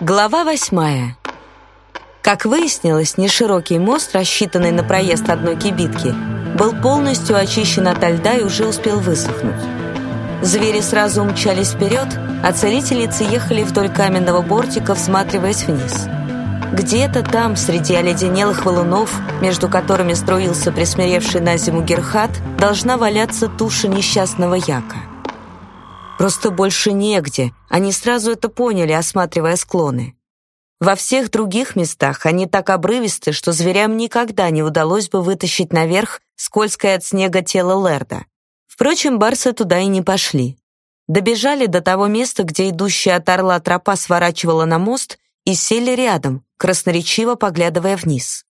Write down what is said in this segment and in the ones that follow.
Глава восьмая. Как выяснилось, неширокий мост, рассчитанный на проезд одной кибитки, был полностью очищен от льда и уже успел высохнуть. Звери сразу умчались вперед, а целительницы ехали вдоль каменного бортика, всматриваясь вниз. Где-то там, среди оледенелых валунов, между которыми струился присмиревший на зиму Герхат, должна валяться туша несчастного яка. Просто больше негде. Они сразу это поняли, осматривая склоны. Во всех других местах они так обрывисты, что зверям никогда не удалось бы вытащить наверх скользкое от снега тело Лерда. Впрочем, барсы туда и не пошли. Добежали до того места, где идущая от орла тропа сворачивала на мост, и сели рядом, красноречиво поглядывая вниз.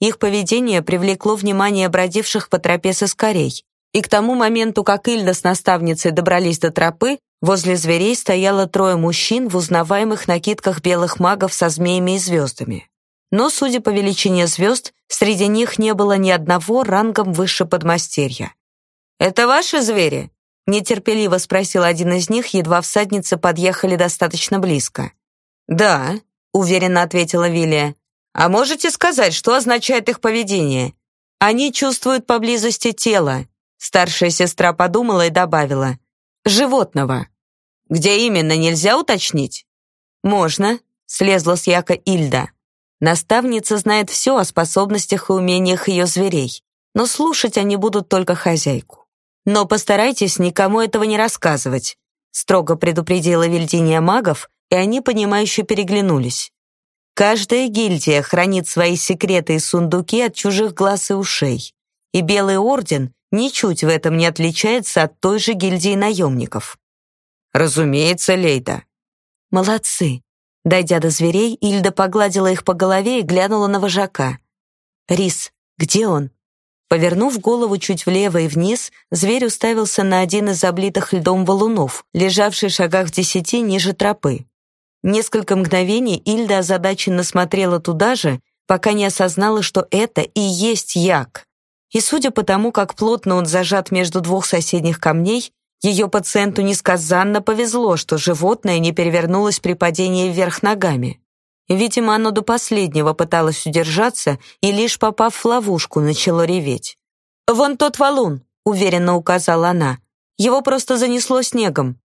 Их поведение привлекло внимание бродивших по тропе соскорей, и к тому моменту, как Ильда с наставницей добрались до тропы, возле зверей стояло трое мужчин в узнаваемых накидках белых магов со змеями и звездами. Но, судя по величине звезд, среди них не было ни одного рангом выше подмастерья. «Это ваши звери?» — нетерпеливо спросил один из них, едва всадницы подъехали достаточно близко. «Да», — уверенно ответила Вилия. «А можете сказать, что означает их поведение?» «Они чувствуют поблизости тело», Старшая сестра подумала и добавила. «Животного». «Где именно, нельзя уточнить?» «Можно», — слезла с яка Ильда. Наставница знает все о способностях и умениях ее зверей, но слушать они будут только хозяйку. «Но постарайтесь никому этого не рассказывать», — строго предупредила Вильдиния магов, и они, понимающе переглянулись. Каждая гильдия хранит свои секреты и сундуки от чужих глаз и ушей. И Белый Орден ничуть в этом не отличается от той же гильдии наемников. Разумеется, Лейда. Молодцы. Дойдя до зверей, Ильда погладила их по голове и глянула на вожака. Рис, где он? Повернув голову чуть влево и вниз, зверь уставился на один из облитых льдом валунов, лежавший в шагах в десяти ниже тропы. Несколько мгновений Ильда озадаченно смотрела туда же, пока не осознала, что это и есть як. И судя по тому, как плотно он зажат между двух соседних камней, ее пациенту несказанно повезло, что животное не перевернулось при падении вверх ногами. Видимо, оно до последнего пыталось удержаться и, лишь попав в ловушку, начало реветь. «Вон тот валун», — уверенно указала она. «Его просто занесло снегом».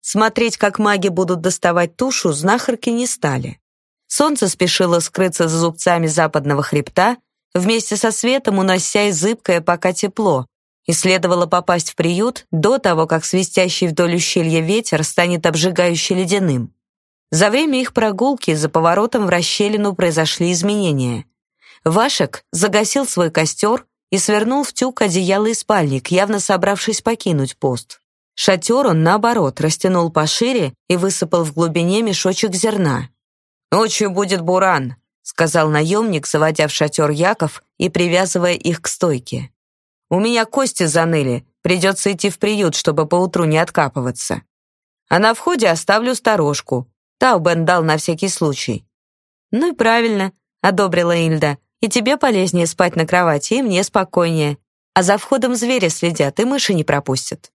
Смотреть, как маги будут доставать тушу, знахарки не стали. Солнце спешило скрыться за зубцами западного хребта, вместе со светом унося и зыбкое пока тепло, и следовало попасть в приют до того, как свистящий вдоль ущелья ветер станет обжигающе ледяным. За время их прогулки за поворотом в расщелину произошли изменения. Вашек загасил свой костер и свернул в тюк одеяло и спальник, явно собравшись покинуть пост. Шатер он, наоборот, растянул пошире и высыпал в глубине мешочек зерна. «Ночью будет буран», сказал наемник, заводя в шатер Яков и привязывая их к стойке. «У меня кости заныли, придется идти в приют, чтобы поутру не откапываться. А на входе оставлю сторожку. Таубен дал на всякий случай». «Ну и правильно», — одобрила Ильда. «И тебе полезнее спать на кровати, и мне спокойнее. А за входом звери следят, и мыши не пропустят».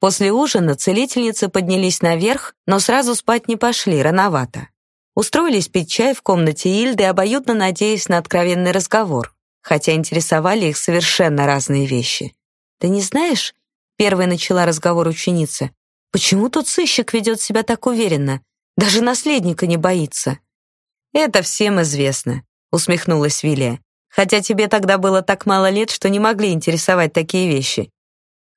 После ужина целительницы поднялись наверх, но сразу спать не пошли, рановато. Устроились пить чай в комнате Ильды, обоюдно надеясь на откровенный разговор, хотя интересовали их совершенно разные вещи. «Ты не знаешь?» — первой начала разговор ученица. «Почему тот сыщик ведет себя так уверенно? Даже наследника не боится». «Это всем известно», — усмехнулась Вилия. «Хотя тебе тогда было так мало лет, что не могли интересовать такие вещи.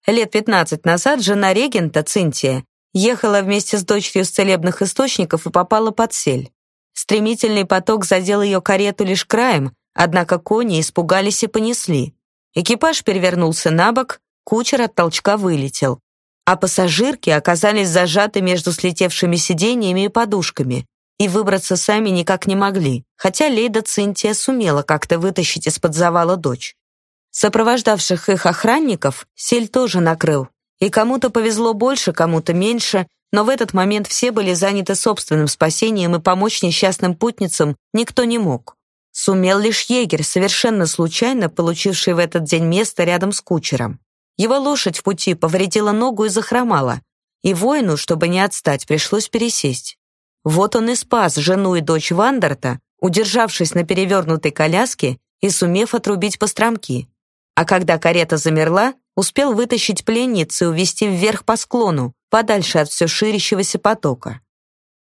Лет пятнадцать назад жена регента, Цинтия, ехала вместе с дочерью с целебных источников и попала под сель. Стремительный поток задел ее карету лишь краем, однако кони испугались и понесли. Экипаж перевернулся на бок, кучер от толчка вылетел. А пассажирки оказались зажаты между слетевшими сиденьями и подушками и выбраться сами никак не могли, хотя Лейда Цинтия сумела как-то вытащить из-под завала дочь. Сопровождавших их охранников сель тоже накрыл, и кому-то повезло больше, кому-то меньше, но в этот момент все были заняты собственным спасением, и помочь несчастным путницам никто не мог. Сумел лишь егерь, совершенно случайно получивший в этот день место рядом с кучером. Его лошадь в пути повредила ногу и захромала, и воину, чтобы не отстать, пришлось пересесть. Вот он и спас жену и дочь Вандерта, удержавшись на перевернутой коляске и сумев отрубить постромки. А когда карета замерла, успел вытащить пленницу и увести вверх по склону, подальше от все ширящегося потока.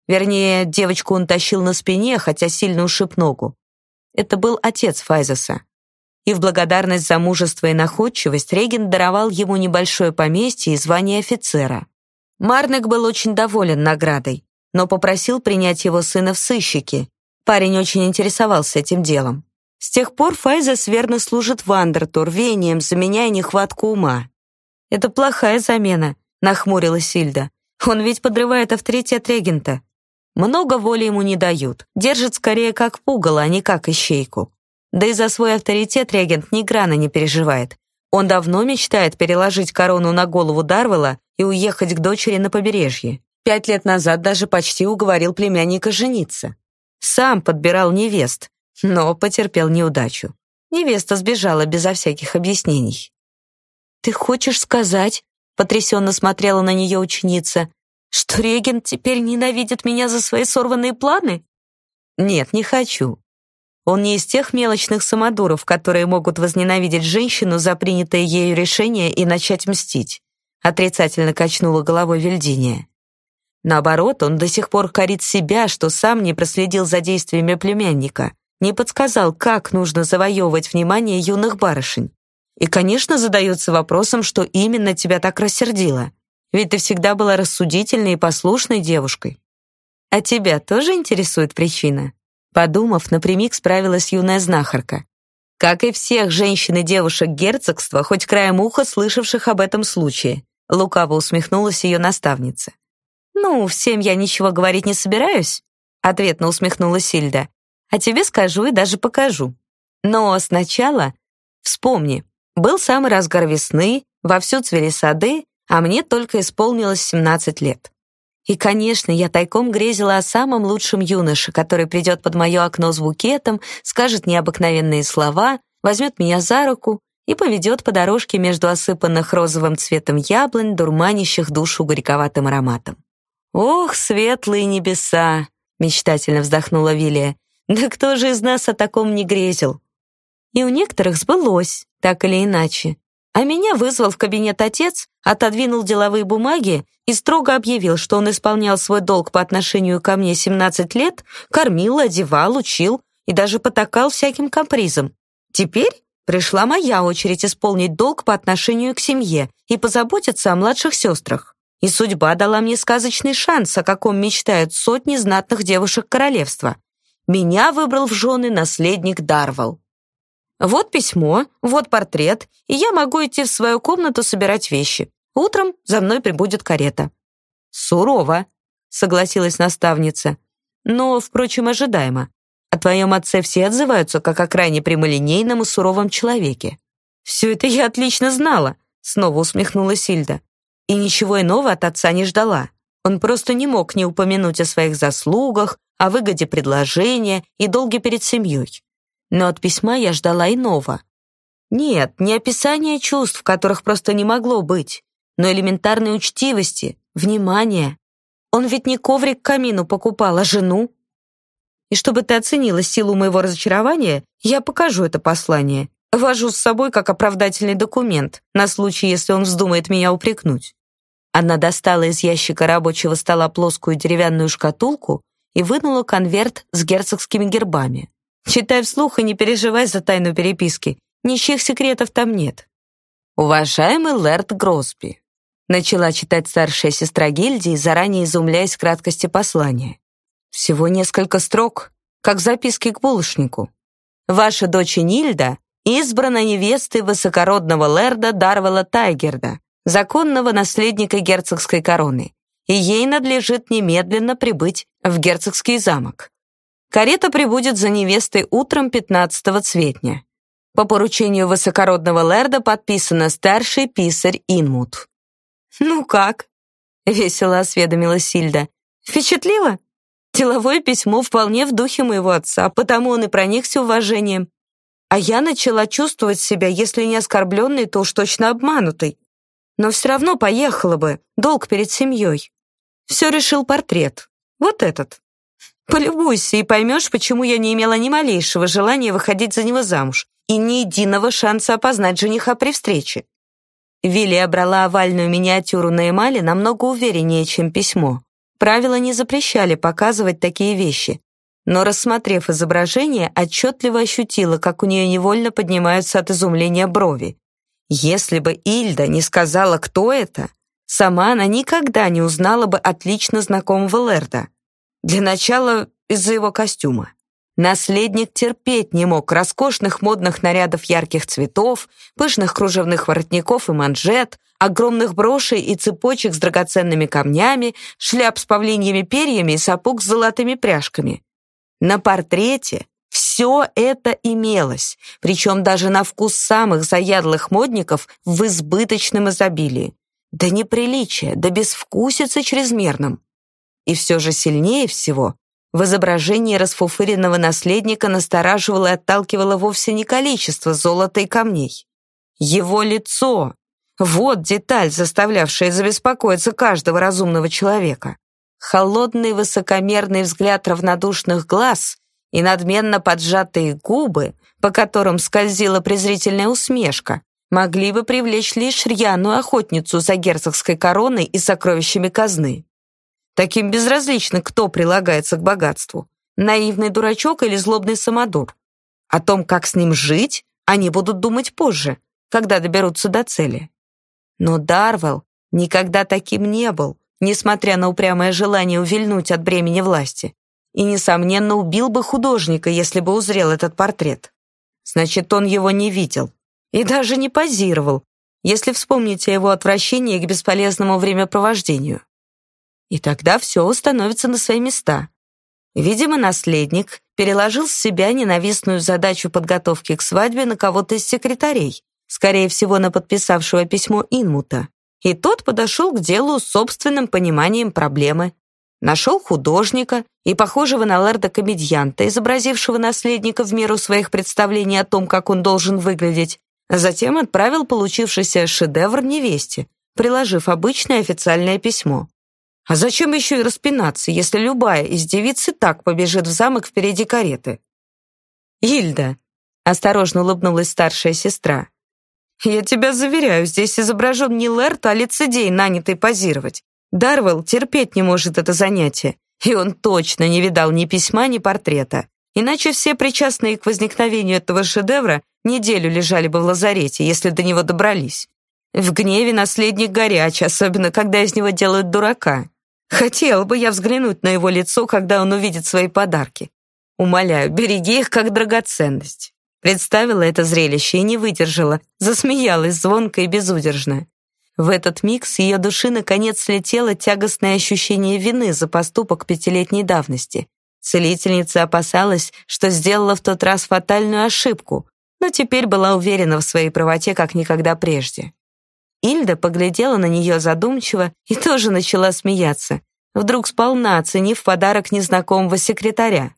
Вернее, девочку он тащил на спине, хотя сильно ушиб ногу. Это был отец Файзеса. И в благодарность за мужество и находчивость регент даровал ему небольшое поместье и звание офицера. Марнек был очень доволен наградой, но попросил принять его сына в сыщики. Парень очень интересовался этим делом. С тех пор Файзес верно служит Вандерту, рвением заменяя нехватку ума. «Это плохая замена», — нахмурилась Сильда. «Он ведь подрывает авторитет регента. Много воли ему не дают, держит скорее как пугало, а не как ищейку. Да и за свой авторитет регент ни грана не переживает. Он давно мечтает переложить корону на голову Дарвела и уехать к дочери на побережье. Пять лет назад даже почти уговорил племянника жениться. Сам подбирал невест, но потерпел неудачу. Невеста сбежала безо всяких объяснений. «Ты хочешь сказать?» — потрясенно смотрела на нее ученица. «Что регент теперь ненавидит меня за свои сорванные планы?» «Нет, не хочу. Он не из тех мелочных самодуров, которые могут возненавидеть женщину за принятое ею решение и начать мстить», — отрицательно качнула головой Вильдиния. Наоборот, он до сих пор корит себя, что сам не проследил за действиями племянника не подсказал, как нужно завоевывать внимание юных барышень. И, конечно, задается вопросом, что именно тебя так рассердило. Ведь ты всегда была рассудительной и послушной девушкой. А тебя тоже интересует причина? Подумав, напрямик справилась юная знахарка. Как и всех женщин и девушек герцогства, хоть краем уха слышавших об этом случае. Лукаво усмехнулась ее наставница. «Ну, всем я ничего говорить не собираюсь», ответно усмехнулась Сильда. А тебе скажу и даже покажу. Но сначала вспомни, был самый разгар весны, вовсю цвели сады, а мне только исполнилось 17 лет. И, конечно, я тайком грезила о самом лучшем юноше, который придет под мое окно с букетом, скажет необыкновенные слова, возьмет меня за руку и поведет по дорожке между осыпанных розовым цветом яблонь, дурманящих душу горьковатым ароматом. «Ох, светлые небеса!» — мечтательно вздохнула Вилия. Да кто же из нас о таком не грезил? И у некоторых сбылось, так или иначе. А меня вызвал в кабинет отец, отодвинул деловые бумаги и строго объявил, что он исполнял свой долг по отношению ко мне 17 лет, кормил, одевал, учил и даже потакал всяким капризом. Теперь пришла моя очередь исполнить долг по отношению к семье и позаботиться о младших сестрах. И судьба дала мне сказочный шанс, о каком мечтают сотни знатных девушек королевства. Меня выбрал в жены наследник Дарвал. Вот письмо, вот портрет, и я могу идти в свою комнату собирать вещи. Утром за мной прибудет карета». «Сурово», — согласилась наставница. «Но, впрочем, ожидаемо. О твоем отце все отзываются, как о крайне прямолинейном и суровом человеке». «Все это я отлично знала», — снова усмехнулась Сильда. «И ничего иного от отца не ждала. Он просто не мог не упомянуть о своих заслугах, о выгоде предложения и долге перед семьей. Но от письма я ждала иного. Нет, не описания чувств, которых просто не могло быть, но элементарной учтивости, внимания. Он ведь не коврик к камину покупал, а жену. И чтобы ты оценила силу моего разочарования, я покажу это послание. Вожу с собой как оправдательный документ, на случай, если он вздумает меня упрекнуть. Она достала из ящика рабочего стола плоскую деревянную шкатулку и вынула конверт с герцогскими гербами. «Читай вслух и не переживай за тайну переписки. Ничьих секретов там нет». «Уважаемый лэрд Гросби», начала читать старшая сестра гильдии, заранее изумляясь краткости послания. «Всего несколько строк, как записки к булочнику. Ваша дочь Нильда избрана невестой высокородного лэрда Дарвела Тайгерда, законного наследника герцогской короны и ей надлежит немедленно прибыть в герцогский замок. Карета прибудет за невестой утром 15-го цветня. По поручению высокородного лэрда подписано старший писарь Инмут. «Ну как?» — весело осведомила Сильда. «Впечатлило? Деловое письмо вполне в духе моего отца, потому он и проникся уважением. А я начала чувствовать себя, если не оскорбленной, то уж точно обманутой. Но все равно поехала бы, долг перед семьей. Все решил портрет. Вот этот. Полюбуйся и поймешь, почему я не имела ни малейшего желания выходить за него замуж и ни единого шанса опознать жениха при встрече. Вилли брала овальную миниатюру на эмали намного увереннее, чем письмо. Правила не запрещали показывать такие вещи, но, рассмотрев изображение, отчетливо ощутила, как у нее невольно поднимаются от изумления брови. Если бы Ильда не сказала, кто это, сама она никогда не узнала бы отлично знакомого Лерда. Для начала из-за его костюма. Наследник терпеть не мог роскошных модных нарядов ярких цветов, пышных кружевных воротников и манжет, огромных брошей и цепочек с драгоценными камнями, шляп с павлиньими перьями и сапог с золотыми пряжками. На портрете все это имелось, причем даже на вкус самых заядлых модников в избыточном изобилии. Да неприличие, да безвкусица чрезмерным. И все же сильнее всего в изображении расфуфыренного наследника настораживало и отталкивало вовсе не количество золота и камней. Его лицо — вот деталь, заставлявшая забеспокоиться каждого разумного человека. Холодный высокомерный взгляд равнодушных глаз и надменно поджатые губы, по которым скользила презрительная усмешка, могли бы привлечь лишь рьяную охотницу за герцогской короной и сокровищами казны. Таким безразлично, кто прилагается к богатству. Наивный дурачок или злобный самодур. О том, как с ним жить, они будут думать позже, когда доберутся до цели. Но Дарвелл никогда таким не был, несмотря на упрямое желание увильнуть от бремени власти. И, несомненно, убил бы художника, если бы узрел этот портрет. Значит, он его не видел. И даже не позировал, если вспомните его отвращение к бесполезному времяпровождению. И тогда все становится на свои места. Видимо, наследник переложил с себя ненавистную задачу подготовки к свадьбе на кого-то из секретарей, скорее всего, на подписавшего письмо Инмута. И тот подошел к делу с собственным пониманием проблемы. Нашел художника и похожего на лэрда-комедьянта, изобразившего наследника в меру своих представлений о том, как он должен выглядеть, а затем отправил получившийся шедевр невесте, приложив обычное официальное письмо. А зачем еще и распинаться, если любая из девиц и так побежит в замок впереди кареты? «Ильда», — осторожно улыбнулась старшая сестра, «я тебя заверяю, здесь изображен не Лерт, а лицедей, нанятый позировать. Дарвелл терпеть не может это занятие, и он точно не видал ни письма, ни портрета. Иначе все причастные к возникновению этого шедевра неделю лежали бы в лазарете, если до него добрались. В гневе наследник горяч, особенно когда из него делают дурака. Хотел бы я взглянуть на его лицо, когда он увидит свои подарки. Умоляю, береги их как драгоценность. Представила это зрелище и не выдержала, засмеялась звонко и безудержно. В этот миг с ее души наконец слетело тягостное ощущение вины за поступок пятилетней давности. Целительница опасалась, что сделала в тот раз фатальную ошибку, но теперь была уверена в своей правоте как никогда прежде. Ильда поглядела на нее задумчиво и тоже начала смеяться, вдруг сполна оценив подарок незнакомого секретаря.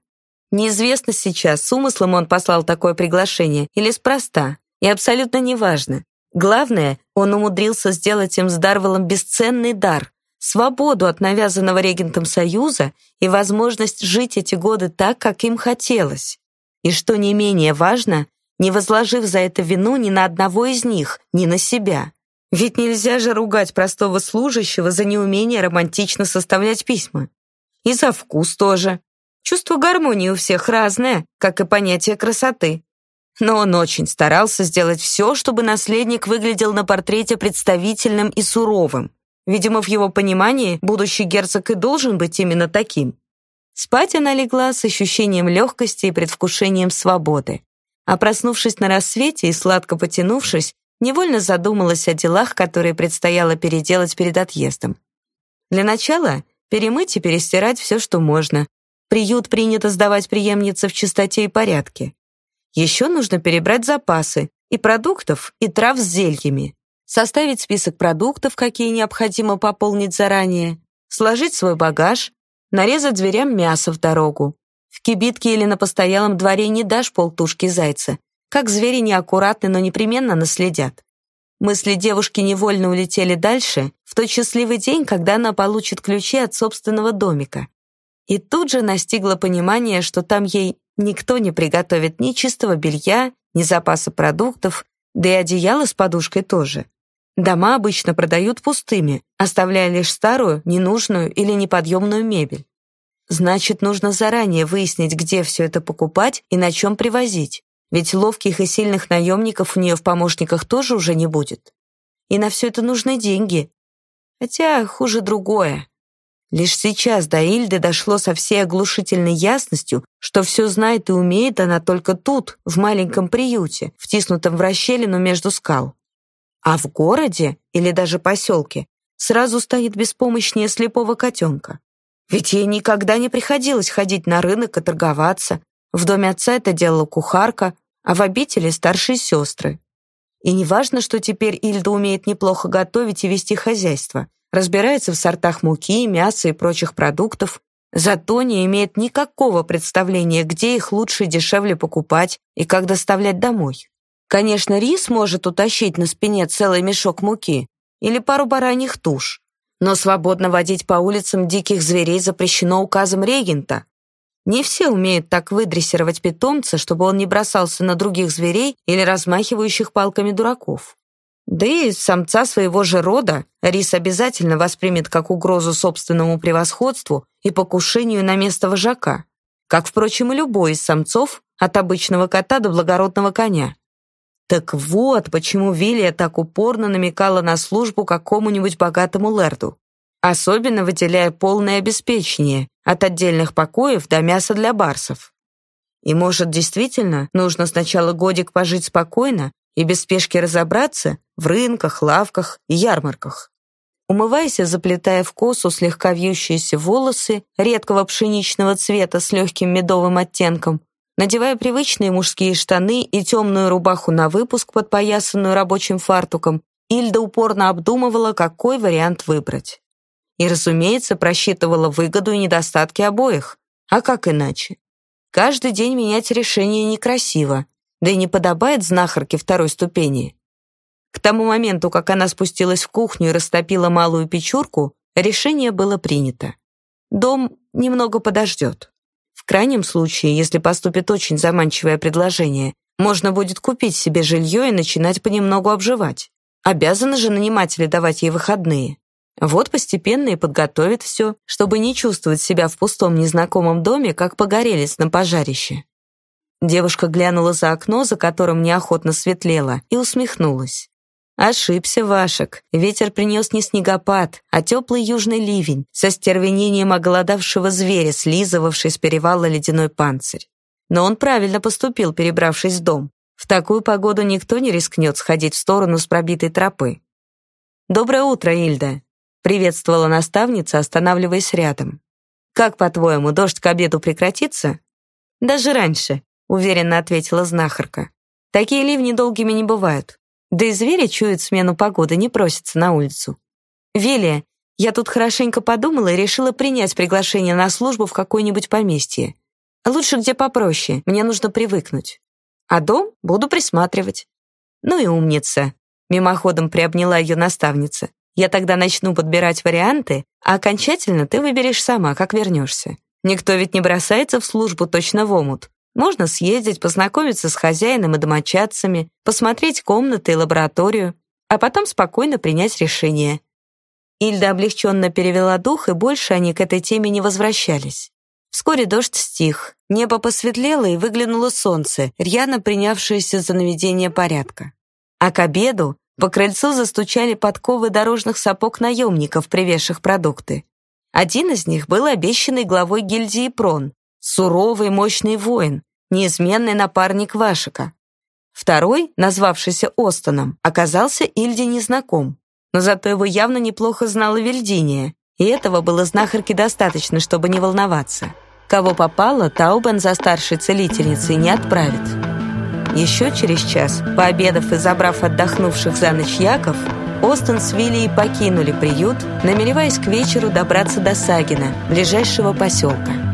Неизвестно сейчас, с умыслом он послал такое приглашение или спроста, и абсолютно неважно. Главное, он умудрился сделать им с Дарвелом бесценный дар — свободу от навязанного регентом союза и возможность жить эти годы так, как им хотелось. И что не менее важно, не возложив за это вину ни на одного из них, ни на себя. Ведь нельзя же ругать простого служащего за неумение романтично составлять письма. И за вкус тоже. Чувство гармонии у всех разное, как и понятие красоты. Но он очень старался сделать все, чтобы наследник выглядел на портрете представительным и суровым. Видимо, в его понимании будущий герцог и должен быть именно таким. Спать она легла с ощущением легкости и предвкушением свободы. А проснувшись на рассвете и сладко потянувшись, невольно задумалась о делах, которые предстояло переделать перед отъездом. Для начала перемыть и перестирать все, что можно. Приют принято сдавать преемнице в чистоте и порядке. Еще нужно перебрать запасы и продуктов, и трав с зельями, составить список продуктов, какие необходимо пополнить заранее, сложить свой багаж, нарезать зверям мясо в дорогу. В кибитке или на постоялом дворе не дашь полтушки зайца, как звери неаккуратны, но непременно наследят. Мысли девушки невольно улетели дальше, в тот счастливый день, когда она получит ключи от собственного домика. И тут же настигло понимание, что там ей никто не приготовит ни чистого белья, ни запаса продуктов, да и одеяло с подушкой тоже. Дома обычно продают пустыми, оставляя лишь старую, ненужную или неподъемную мебель. Значит, нужно заранее выяснить, где все это покупать и на чем привозить. Ведь ловких и сильных наемников у нее в помощниках тоже уже не будет. И на все это нужны деньги. Хотя хуже другое. Лишь сейчас до Ильды дошло со всей оглушительной ясностью, что все знает и умеет она только тут, в маленьком приюте, втиснутом в расщелину между скал. А в городе или даже поселке сразу станет беспомощнее слепого котенка. Ведь ей никогда не приходилось ходить на рынок и торговаться. В доме отца это делала кухарка, а в обители старшие сестры. И не важно, что теперь Ильда умеет неплохо готовить и вести хозяйство, разбирается в сортах муки, мяса и прочих продуктов, зато не имеет никакого представления, где их лучше и дешевле покупать и как доставлять домой. Конечно, рис может утащить на спине целый мешок муки или пару бараньих туш, но свободно водить по улицам диких зверей запрещено указом регента, не все умеют так выдрессировать питомца, чтобы он не бросался на других зверей или размахивающих палками дураков. Да и самца своего же рода Рис обязательно воспримет как угрозу собственному превосходству и покушению на место вожака, как, впрочем, и любой из самцов, от обычного кота до благородного коня. Так вот, почему Вилия так упорно намекала на службу какому-нибудь богатому лэрду особенно выделяя полное обеспечение от отдельных покоев до мяса для барсов. И, может, действительно нужно сначала годик пожить спокойно и без спешки разобраться в рынках, лавках и ярмарках. Умывайся, заплетая в косу слегка вьющиеся волосы редкого пшеничного цвета с легким медовым оттенком, надевая привычные мужские штаны и темную рубаху на выпуск, подпоясанную рабочим фартуком, Ильда упорно обдумывала, какой вариант выбрать. И, разумеется, просчитывала выгоду и недостатки обоих. А как иначе? Каждый день менять решение некрасиво, да и не подобает знахарке второй ступени. К тому моменту, как она спустилась в кухню и растопила малую печурку, решение было принято. Дом немного подождет. В крайнем случае, если поступит очень заманчивое предложение, можно будет купить себе жилье и начинать понемногу обживать. Обязаны же наниматели давать ей выходные. Вот постепенно и подготовит все, чтобы не чувствовать себя в пустом незнакомом доме, как погорелец на пожарище. Девушка глянула за окно, за которым неохотно светлело, и усмехнулась. Ошибся Вашек. Ветер принес не снегопад, а теплый южный ливень со стервенением оголодавшего зверя, слизывавший с перевала ледяной панцирь. Но он правильно поступил, перебравшись в дом. В такую погоду никто не рискнет сходить в сторону с пробитой тропы. «Доброе утро, Ильда!» приветствовала наставница, останавливаясь рядом. «Как, по-твоему, дождь к обеду прекратится?» «Даже раньше», — уверенно ответила знахарка. «Такие ливни долгими не бывают. Да и звери чуют смену погоды, не просятся на улицу. Велия, я тут хорошенько подумала и решила принять приглашение на службу в какое-нибудь поместье. Лучше где попроще, мне нужно привыкнуть. А дом буду присматривать». «Ну и умница», — мимоходом приобняла ее наставница. Я тогда начну подбирать варианты, а окончательно ты выберешь сама, как вернешься. Никто ведь не бросается в службу точно в омут. Можно съездить, познакомиться с хозяином и домочадцами, посмотреть комнаты и лабораторию, а потом спокойно принять решение. Ильда облегченно перевела дух, и больше они к этой теме не возвращались. Вскоре дождь стих, небо посветлело и выглянуло солнце, рьяно принявшееся за наведение порядка. А к обеду по крыльцу застучали подковы дорожных сапог наемников, привезших продукты. Один из них был обещанный главой гильдии Прон, суровый мощный воин, неизменный напарник Вашика. Второй, назвавшийся Остоном, оказался Ильде незнаком, но зато его явно неплохо знала Вильдиния, и этого было знахарке достаточно, чтобы не волноваться. Кого попало, Таубен за старшей целительницей не отправит. Еще через час, пообедав и забрав отдохнувших за ночь яков, Остон с Вилли покинули приют, намереваясь к вечеру добраться до Сагина, ближайшего поселка.